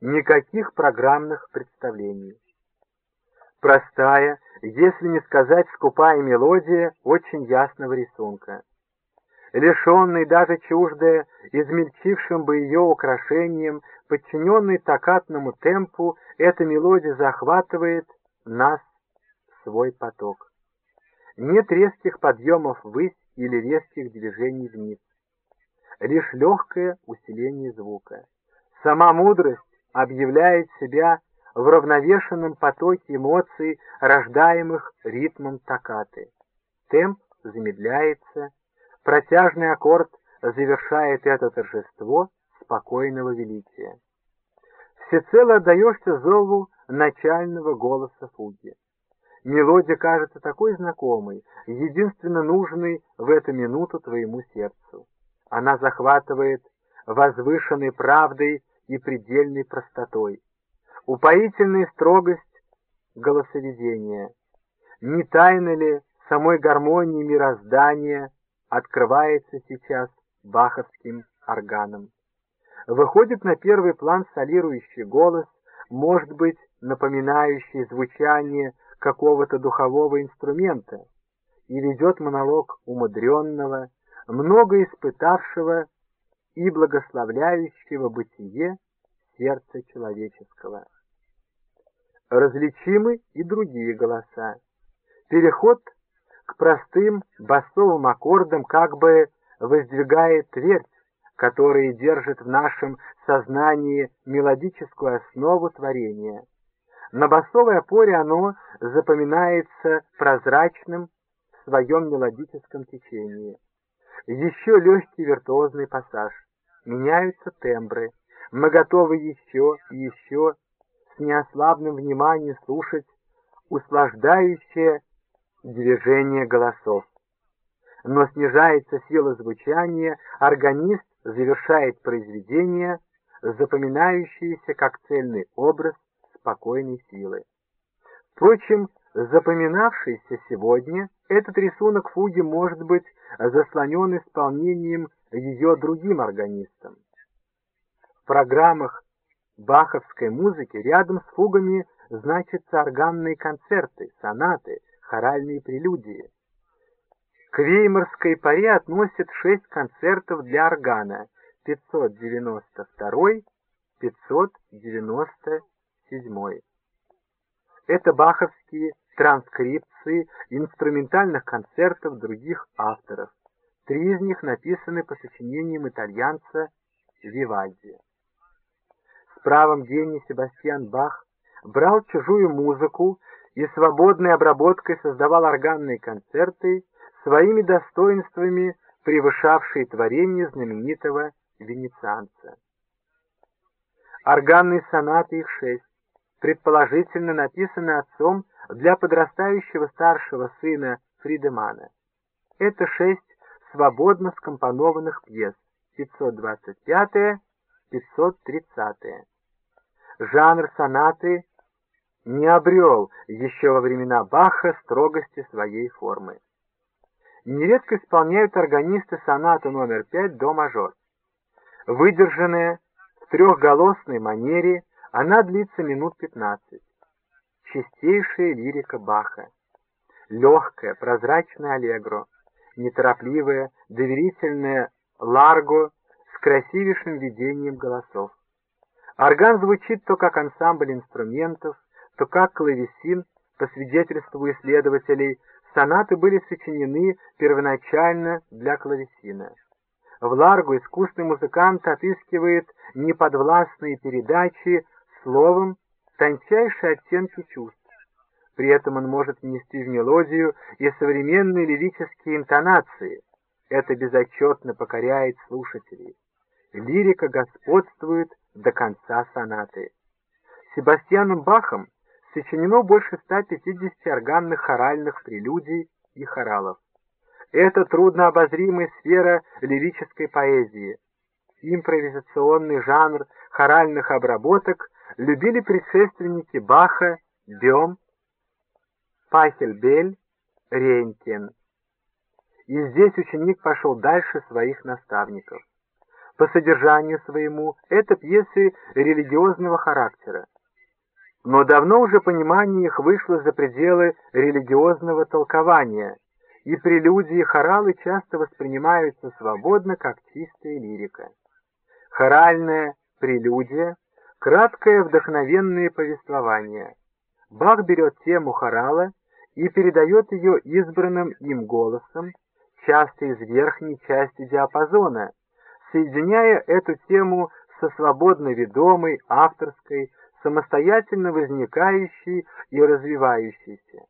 Никаких программных представлений. Простая, если не сказать скупая мелодия очень ясного рисунка. Лишенный даже чуждая, измельчившим бы ее украшением, подчиненный токатному темпу, эта мелодия захватывает нас в свой поток. Нет резких подъемов ввысь или резких движений вниз. Лишь легкое усиление звука. Сама мудрость объявляет себя в равновешенном потоке эмоций, рождаемых ритмом токаты. Темп замедляется, протяжный аккорд завершает это торжество спокойного величия. Всецело отдаешься зову начального голоса фуги. Мелодия кажется такой знакомой, единственно нужной в эту минуту твоему сердцу. Она захватывает возвышенной правдой и предельной простотой упоительная строгость голосоведения. Не тайна ли самой гармонии мироздания открывается сейчас баховским органом? Выходит на первый план солирующий голос, может быть, напоминающий звучание какого-то духового инструмента, и ведет монолог умудренного, много испытавшего и благословляющего бытие сердца человеческого. Различимы и другие голоса. Переход к простым басовым аккордам как бы воздвигает твердь, которая держит в нашем сознании мелодическую основу творения. На басовой опоре оно запоминается прозрачным в своем мелодическом течении. Еще легкий виртуозный пассаж. Меняются тембры, мы готовы еще и еще с неослабным вниманием слушать услаждающее движение голосов. Но снижается сила звучания, органист завершает произведение, запоминающееся как цельный образ спокойной силы. Впрочем, запоминавшийся сегодня, этот рисунок фуги может быть заслонен исполнением ее другим органистом программах баховской музыки рядом с фугами значатся органные концерты, сонаты, хоральные прелюдии. К веймарской паре относят шесть концертов для органа 592-597. Это баховские транскрипции инструментальных концертов других авторов. Три из них написаны по сочинениям итальянца Вивальди правом гений Себастьян Бах брал чужую музыку и свободной обработкой создавал органные концерты, своими достоинствами превышавшие творение знаменитого венецианца. Органные сонаты их шесть, предположительно написаны отцом для подрастающего старшего сына Фридемана. Это шесть свободно скомпонованных пьес, 525 530 жанр сонаты не обрел еще во времена Баха строгости своей формы. Нередко исполняют органисты сонату номер 5 до мажор. Выдержанная в трехголосной манере, она длится минут 15. Чистейшая лирика Баха. Легкая, прозрачная аллегро, неторопливая, доверительная ларго красивейшим видением голосов. Орган звучит то как ансамбль инструментов, то как клавесин, по свидетельству исследователей, сонаты были сочинены первоначально для клавесина. В Ларгу искусный музыкант отыскивает неподвластные передачи словом тончайшие оттенки чувств. При этом он может внести в мелодию и современные лирические интонации. Это безотчетно покоряет слушателей. Лирика господствует до конца сонаты. Себастьяном Бахом сочинено больше 150 органных хоральных прелюдий и хоралов. Это труднообозримая сфера лирической поэзии. Импровизационный жанр хоральных обработок любили предшественники Баха Бем, Пахельбель, Рейнкен. И здесь ученик пошел дальше своих наставников. По содержанию своему это пьесы религиозного характера. Но давно уже понимание их вышло за пределы религиозного толкования, и прелюдии хоралы часто воспринимаются свободно, как чистая лирика. Хоральная прелюдия — краткое вдохновенное повествование. Бах берет тему хорала и передает ее избранным им голосом, часто из верхней части диапазона, соединяя эту тему со свободно ведомой, авторской, самостоятельно возникающей и развивающейся.